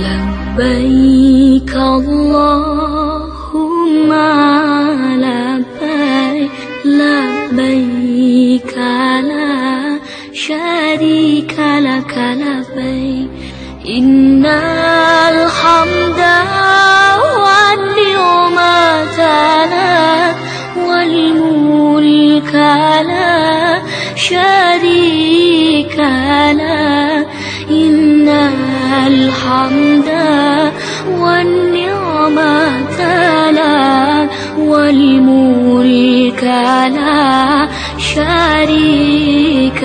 لبيك اللهم لبيك لبيك لا شريك لك لبيك. إن الحمد الحمد والنعمة لك والملك لا شريك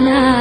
لك